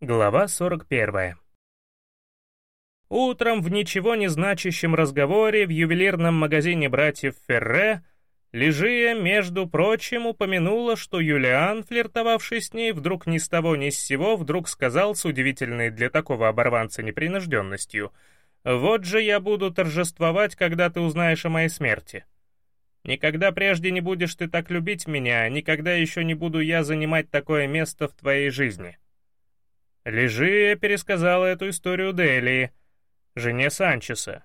Глава 41 Утром в ничего не значащем разговоре в ювелирном магазине братьев Ферре Лежия, между прочим, упомянула, что Юлиан, флиртовавший с ней, вдруг ни с того ни с сего, вдруг сказал с удивительной для такого оборванца непринужденностью, «Вот же я буду торжествовать, когда ты узнаешь о моей смерти. Никогда прежде не будешь ты так любить меня, никогда еще не буду я занимать такое место в твоей жизни». Лежия пересказала эту историю Делии, жене Санчеса,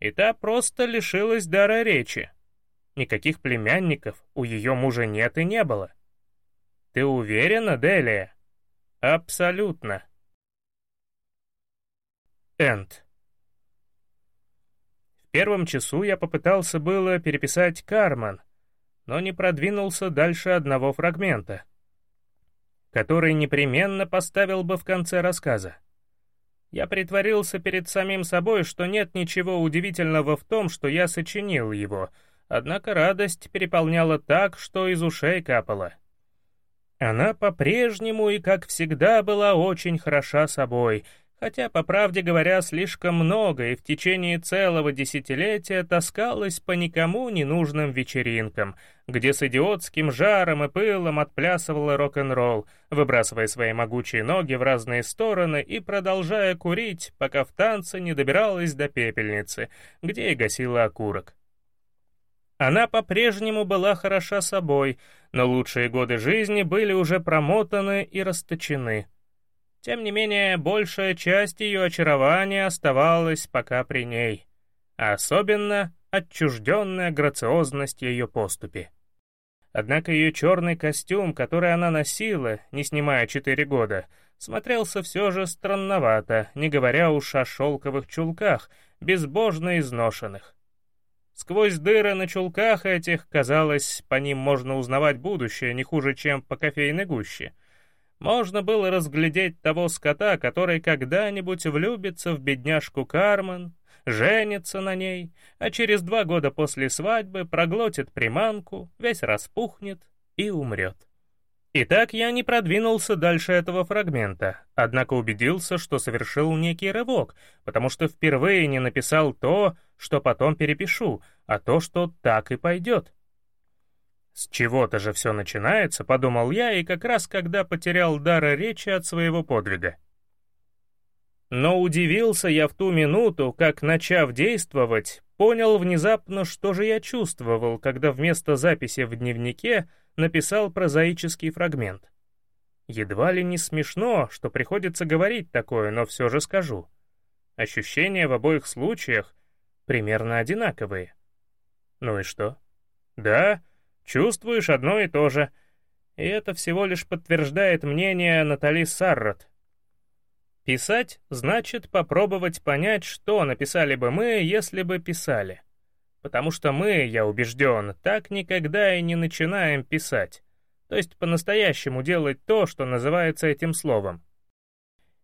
и та просто лишилась дара речи. Никаких племянников у ее мужа нет и не было. Ты уверена, Делия? Абсолютно. Энд. В первом часу я попытался было переписать Карман, но не продвинулся дальше одного фрагмента, который непременно поставил бы в конце рассказа. Я притворился перед самим собой, что нет ничего удивительного в том, что я сочинил его — Однако радость переполняла так, что из ушей капала. Она по-прежнему и, как всегда, была очень хороша собой, хотя, по правде говоря, слишком много и в течение целого десятилетия таскалась по никому ненужным вечеринкам, где с идиотским жаром и пылом отплясывала рок-н-ролл, выбрасывая свои могучие ноги в разные стороны и продолжая курить, пока в танце не добиралась до пепельницы, где и гасила окурок. Она по-прежнему была хороша собой, но лучшие годы жизни были уже промотаны и расточены. Тем не менее, большая часть ее очарования оставалась пока при ней, а особенно отчужденная грациозность ее поступи. Однако ее черный костюм, который она носила, не снимая четыре года, смотрелся все же странновато, не говоря уж о шелковых чулках, безбожно изношенных. Сквозь дыры на чулках этих, казалось, по ним можно узнавать будущее не хуже, чем по кофейной гуще. Можно было разглядеть того скота, который когда-нибудь влюбится в бедняжку Кармен, женится на ней, а через два года после свадьбы проглотит приманку, весь распухнет и умрет. Итак, я не продвинулся дальше этого фрагмента, однако убедился, что совершил некий рывок, потому что впервые не написал то, что потом перепишу, а то, что так и пойдет. С чего-то же все начинается, подумал я, и как раз когда потерял дара речи от своего подвига. Но удивился я в ту минуту, как, начав действовать, понял внезапно, что же я чувствовал, когда вместо записи в дневнике написал прозаический фрагмент. Едва ли не смешно, что приходится говорить такое, но все же скажу. Ощущения в обоих случаях примерно одинаковые. Ну и что? Да, чувствуешь одно и то же. И это всего лишь подтверждает мнение Натали Саррот. Писать значит попробовать понять, что написали бы мы, если бы писали. Потому что мы, я убежден, так никогда и не начинаем писать. То есть по-настоящему делать то, что называется этим словом.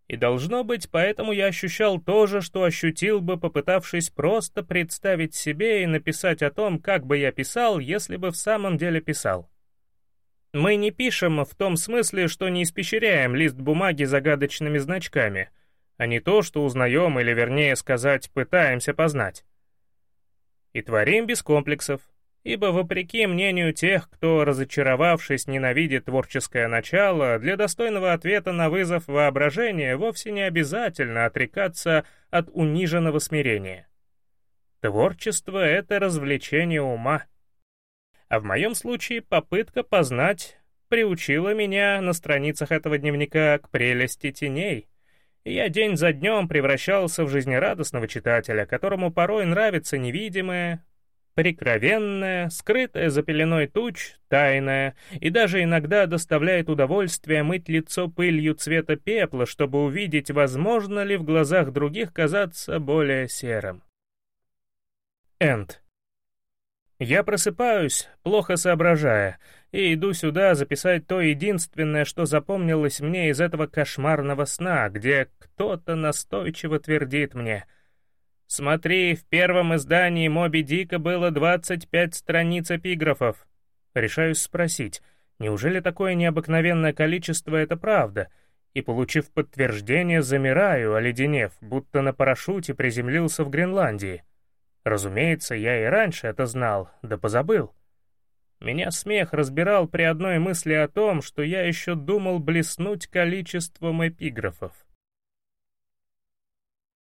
И должно быть, поэтому я ощущал то же, что ощутил бы, попытавшись просто представить себе и написать о том, как бы я писал, если бы в самом деле писал. Мы не пишем в том смысле, что не испещряем лист бумаги загадочными значками, а не то, что узнаем или, вернее сказать, пытаемся познать. И творим без комплексов, Ибо, вопреки мнению тех, кто, разочаровавшись, ненавидит творческое начало, для достойного ответа на вызов воображения вовсе не обязательно отрекаться от униженного смирения. Творчество — это развлечение ума. А в моем случае попытка познать приучила меня на страницах этого дневника к прелести теней, я день за днем превращался в жизнерадостного читателя, которому порой нравится невидимое, прикровенная, скрытая за пеленой туч, тайная, и даже иногда доставляет удовольствие мыть лицо пылью цвета пепла, чтобы увидеть, возможно ли в глазах других казаться более серым. Энд. Я просыпаюсь, плохо соображая, и иду сюда записать то единственное, что запомнилось мне из этого кошмарного сна, где кто-то настойчиво твердит мне Смотри, в первом издании «Моби Дика» было 25 страниц эпиграфов. Решаюсь спросить, неужели такое необыкновенное количество — это правда? И, получив подтверждение, замираю, оледенев, будто на парашюте приземлился в Гренландии. Разумеется, я и раньше это знал, да позабыл. Меня смех разбирал при одной мысли о том, что я еще думал блеснуть количеством эпиграфов.